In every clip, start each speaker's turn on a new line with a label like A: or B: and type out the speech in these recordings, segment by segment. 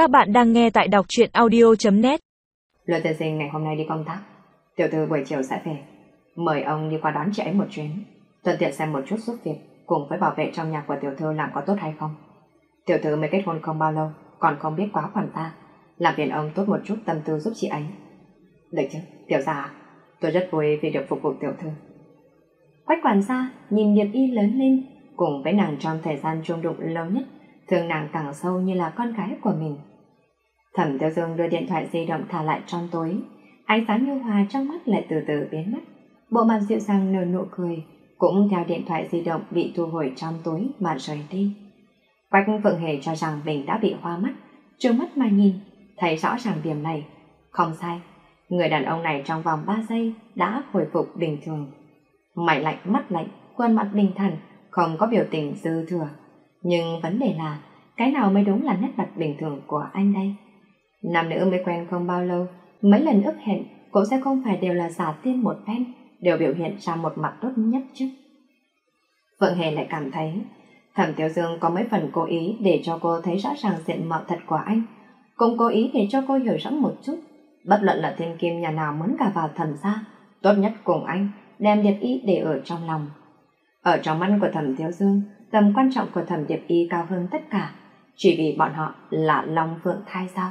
A: Các bạn đang nghe tại đọc truyện audio.net
B: Luật tiên sinh ngày hôm nay đi công tác. Tiểu thư buổi chiều sẽ về. Mời ông đi qua đón chị ấy một chuyến. Thuận tiện xem một chút giúp việc cùng với bảo vệ trong nhà của tiểu thư làm có tốt hay không. Tiểu thư mới kết hôn không bao lâu, còn không biết quá khoản ta. Làm phiền ông tốt một chút tâm tư giúp chị ấy. Được chứ, tiểu gia? Tôi rất vui vì được phục vụ tiểu thư. Quách quản gia nhìn Điệp Y lớn lên cùng với nàng trong thời gian chung đụng lâu nhất thương nàng càng sâu như là con gái của mình. Thẩm Tiêu Dương đưa điện thoại di động thả lại trong tối, ánh sáng như hòa trong mắt lại từ từ biến mất. Bộ mặt dịu dàng nở nụ cười, cũng theo điện thoại di động bị thu hồi trong tối mà rời đi. Quách Phượng Hề cho rằng mình đã bị hoa mắt, trừng mắt mà nhìn, thấy rõ ràng điểm này. Không sai, người đàn ông này trong vòng 3 giây đã hồi phục bình thường. Mày lạnh mắt lạnh, khuôn mặt bình thản, không có biểu tình dư thừa. Nhưng vấn đề là, cái nào mới đúng là nét mặt bình thường của anh đây? Nam nữ mới quen không bao lâu, mấy lần ước hẹn cũng sẽ không phải đều là giả tiên một phen, đều biểu hiện ra một mặt tốt nhất chứ. Phượng Hề lại cảm thấy Thẩm Tiểu Dương có mấy phần cố ý để cho cô thấy rõ ràng diện mạo thật của anh, cũng cố ý để cho cô hiểu rõ một chút. Bất luận là thiên kim nhà nào muốn cả vào thần gia, tốt nhất cùng anh, đem điệp ý để ở trong lòng. Ở trong mắt của Thẩm Tiểu Dương, tầm quan trọng của Thẩm Điệp Y cao hơn tất cả, chỉ vì bọn họ là Long Phượng thai sao.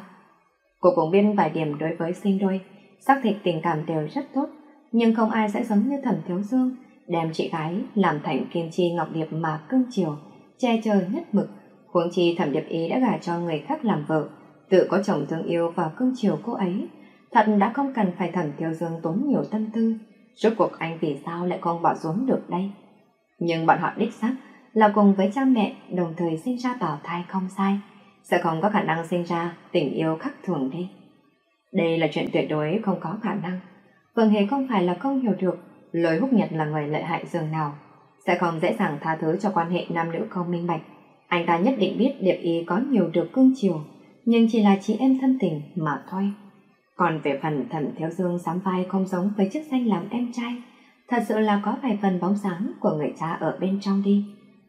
B: Cô cũng biết vài điểm đối với sinh đôi, xác thịt tình cảm đều rất tốt, nhưng không ai sẽ giống như Thẩm Thiếu Dương, đem chị gái làm thành kim chi ngọc điệp mà cưng chiều, che chở nhất mực. Huống chi Thẩm Điệp Y đã gả cho người khác làm vợ, tự có chồng thương yêu và cưng chiều cô ấy. Thật đã không cần phải Thẩm Thiếu Dương tốn nhiều tâm tư, rốt cuộc anh vì sao lại không bỏ xuống được đây. Nhưng bọn họ đích xác là cùng với cha mẹ đồng thời sinh ra bảo thai không sai, sẽ không có khả năng sinh ra tình yêu khắc thường đi. Đây là chuyện tuyệt đối không có khả năng. Vương Hề không phải là không hiểu được lối húc nhật là người lợi hại dường nào, sẽ không dễ dàng tha thứ cho quan hệ nam nữ không minh bạch. Anh ta nhất định biết Điệp Y có nhiều được cương chiều, nhưng chỉ là chị em thân tình mà thôi. Còn về phần thẩm thiếu dương sám vai không giống với chức danh làm em trai, thật sự là có vài phần bóng sáng của người cha ở bên trong đi.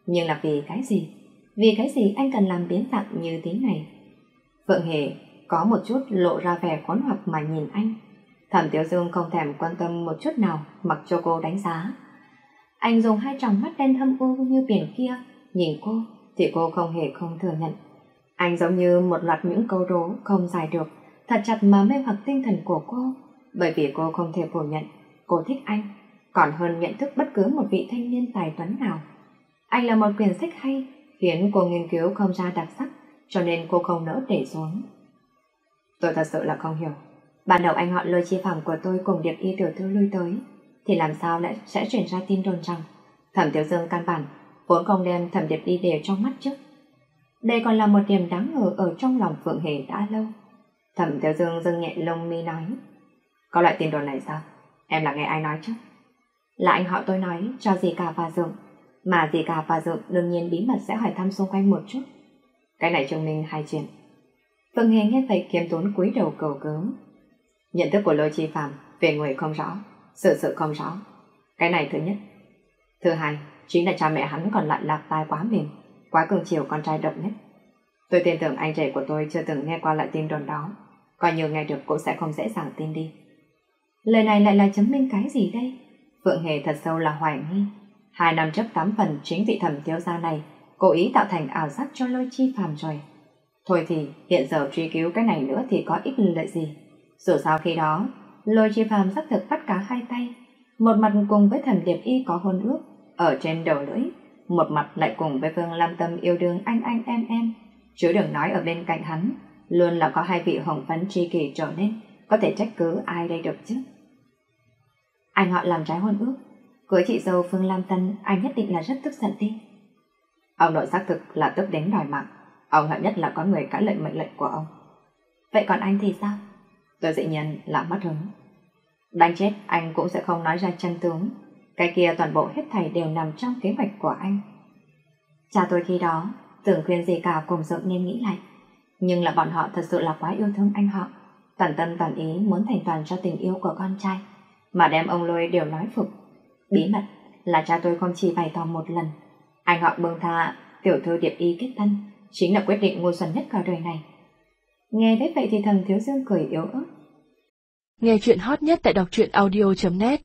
B: Nhưng là vì cái gì? Vì cái gì anh cần làm biến dạng như thế này? Phượng Hề có một chút lộ ra vẻ khốn hoặc mà nhìn anh. Thẩm Tiểu Dương không thèm quan tâm một chút nào mặc cho cô đánh giá. Anh dùng hai tròng mắt đen thâm u như biển kia, nhìn cô thì cô không hề không thừa nhận. Anh giống như một loạt những câu đố không giải được, thật chặt mà mê hoặc tinh thần của cô, bởi vì cô không thể phủ nhận cô thích anh, còn hơn nhận thức bất cứ một vị thanh niên tài tuấn nào. Anh là một quyển sách hay, khiến cô nghiên cứu không ra đặc sắc, cho nên cô không nỡ để xuống. Tôi thật sự là không hiểu. Ban đầu anh họ lôi chi phòng của tôi cùng điệp y tiểu thư lui tới, thì làm sao lại sẽ chuyển ra tin đồn rằng thẩm tiểu dương căn bản vốn không đem thẩm điệp y đều trong mắt chứ. Đây còn là một điểm đáng ngờ ở trong lòng Phượng Hề đã lâu. Thẩm tiểu dương dâng nhẹ lông mi nói. Có loại tin đồn này sao? Em là nghe ai nói chứ? Là anh họ tôi nói cho gì cả và dượng mà dì cả và Dượng đương nhiên bí mật sẽ hỏi thăm xung quanh một chút. Cái này chứng minh hai chuyện. Phương Hề nghe vậy kiếm tốn cúi đầu cầu cứu. Nhận thức của lôi chi phàm về người không rõ, sự sự không rõ. Cái này thứ nhất. Thứ hai, chính là cha mẹ hắn còn lại lạc tai quá mềm, quá cường chiều con trai độc nhất. Tôi tin tưởng anh rể của tôi chưa từng nghe qua lại tin đồn đó, coi như nghe được cũng sẽ không dễ dàng tin đi. Lời này lại là chứng minh cái gì đây? Phượng Hề thật sâu là hoài nghi. Hai năm trước tám phần chính vị thẩm thiếu gia này cố ý tạo thành ảo giác cho lôi chi phàm rồi. Thôi thì hiện giờ truy cứu cái này nữa thì có ích lợi gì. Dù sao khi đó, lôi chi phàm xác thực bắt cá hai tay. Một mặt cùng với thần điệp y có hôn ước ở trên đầu lưỡi, một mặt lại cùng với Vương Lam Tâm yêu đương anh anh em em. Chứ đừng nói ở bên cạnh hắn, luôn là có hai vị hồng phấn tri kỷ trở nên, có thể trách cứ ai đây được chứ. Anh họ làm trái hôn ước, Cưới chị dâu Phương Lam Tân anh nhất định là rất tức giận đi. Ông nội xác thực là tức đến đòi mạng. Ông hận nhất là có người cãi lệnh mệnh lệnh của ông. Vậy còn anh thì sao? Tôi dĩ nhiên là mất hứng. Đánh chết, anh cũng sẽ không nói ra chân tướng. Cái kia toàn bộ hết thảy đều nằm trong kế hoạch của anh. Cha tôi khi đó tưởng khuyên gì cả cùng dượng nên nghĩ lại. Nhưng là bọn họ thật sự là quá yêu thương anh họ. Toàn tâm toàn ý muốn thành toàn cho tình yêu của con trai. Mà đem ông lôi đều nói phục Bí mật là cha tôi không chỉ bày tỏ một lần. Anh họ bưng tha, tiểu thư điệp y kết thân, chính là quyết định ngu xuẩn nhất cả đời này. Nghe thế vậy thì thầm thiếu dương cười yếu ớt.
A: Nghe chuyện hot nhất tại đọc truyện audio.net